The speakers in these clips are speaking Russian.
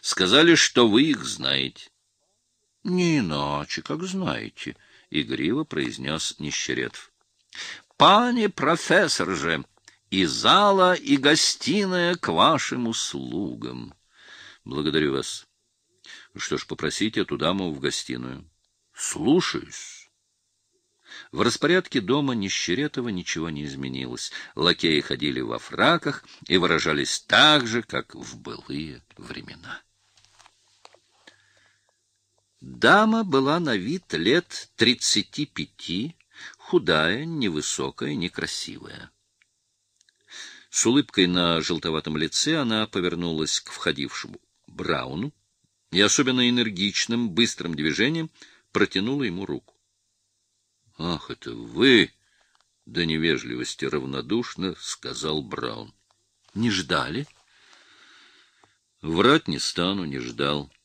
Сказали, что вы их знаете. — Не иначе, как знаете, — игриво произнес Нищеретов. — Пане профессор же, и зала, и гостиная к вашим услугам. — Благодарю вас. Что ж, попросите эту даму в гостиную. — Слушаюсь. В распорядке дома Нищеретова ничего не изменилось. Лакеи ходили во фраках и выражались так же, как в былые времена. Дама была на вид лет тридцати пяти, худая, невысокая, некрасивая. С улыбкой на желтоватом лице она повернулась к входившему Брауну и особенно энергичным, быстрым движением протянула ему руку. — Ах, это вы! — до невежливости равнодушно сказал Браун. — Не ждали? — Врать не стану, не ждал. —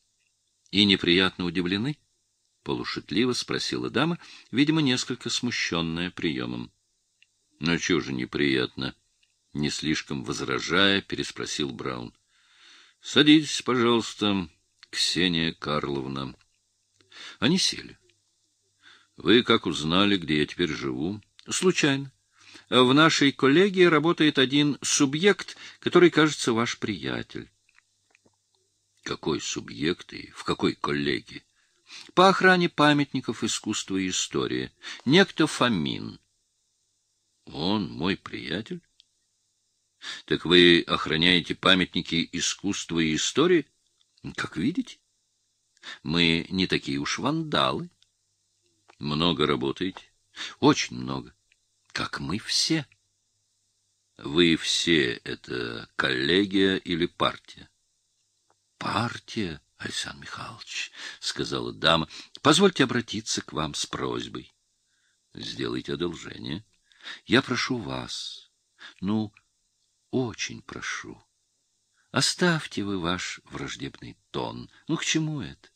И неприятно удивлены? — полушутливо спросила дама, видимо, несколько смущенная приемом. — Ну, чего же неприятно? — не слишком возражая, переспросил Браун. — Садитесь, пожалуйста, Ксения Карловна. Они сели. Вы как узнали, где я теперь живу? Случайно. В нашей коллегии работает один субъект, который, кажется, ваш приятель. Какой субъект и в какой коллегии? По охране памятников искусства и истории. Некто Фомин. Он мой приятель? Так вы охраняете памятники искусства и истории? Как видите, мы не такие уж вандалы. Много работаете? Очень много. Как мы все. Вы все — это коллегия или партия? Партия, Александр Михайлович, — сказала дама. Позвольте обратиться к вам с просьбой. Сделайте одолжение. Я прошу вас, ну, очень прошу. Оставьте вы ваш враждебный тон. Ну, к чему это?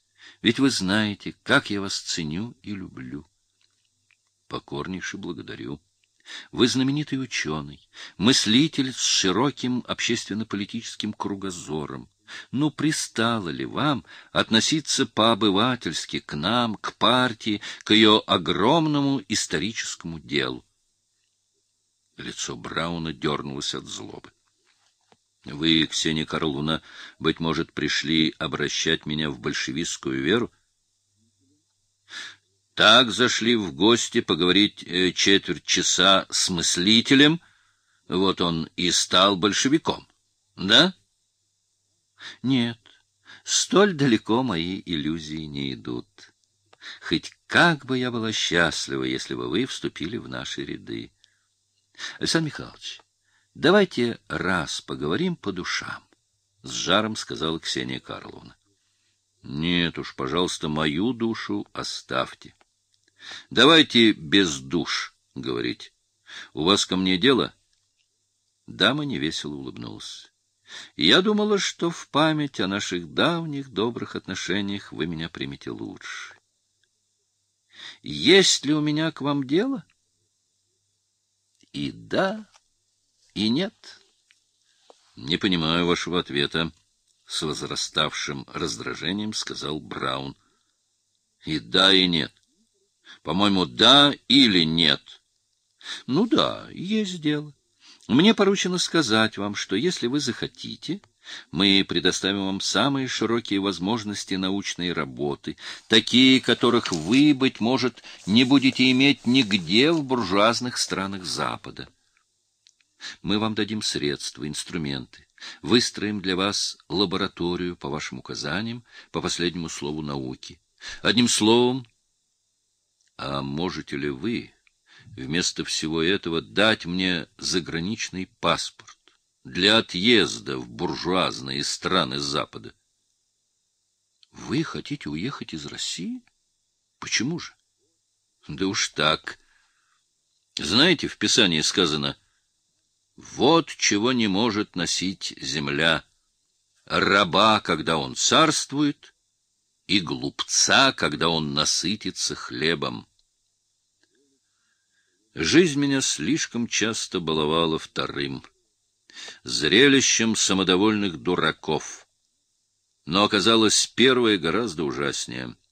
Ведь вы знаете, как я вас ценю и люблю. Покорнейше благодарю. Вы знаменитый ученый, мыслитель с широким общественно-политическим кругозором. Ну, пристало ли вам относиться по-обывательски к нам, к партии, к ее огромному историческому делу? Лицо Брауна дернулось от злобы. Вы, Ксения Карловна, быть может, пришли обращать меня в большевистскую веру? Так зашли в гости поговорить э, четверть часа с мыслителем, вот он и стал большевиком, да? Нет, столь далеко мои иллюзии не идут. Хоть как бы я была счастлива, если бы вы вступили в наши ряды. Александр Михайлович, Давайте раз поговорим по душам, — с жаром сказала Ксения Карловна. — Нет уж, пожалуйста, мою душу оставьте. Давайте без душ говорить. У вас ко мне дело? Дама невесело улыбнулась. Я думала, что в память о наших давних добрых отношениях вы меня примете лучше. Есть ли у меня к вам дело? И да, и нет. Не понимаю вашего ответа, с возраставшим раздражением сказал Браун. И да, и нет. По-моему, да или нет. Ну да, есть дело. Мне поручено сказать вам, что если вы захотите, мы предоставим вам самые широкие возможности научной работы, такие, которых вы, быть может, не будете иметь нигде в буржуазных странах Запада. Мы вам дадим средства, инструменты, выстроим для вас лабораторию по вашим указаниям, по последнему слову науки. Одним словом, а можете ли вы вместо всего этого дать мне заграничный паспорт для отъезда в буржуазные страны Запада? Вы хотите уехать из России? Почему же? Да уж так. Знаете, в Писании сказано — вот чего не может носить земля. Раба, когда он царствует, и глупца, когда он насытится хлебом. Жизнь меня слишком часто баловала вторым, зрелищем самодовольных дураков. Но оказалось первое гораздо ужаснее —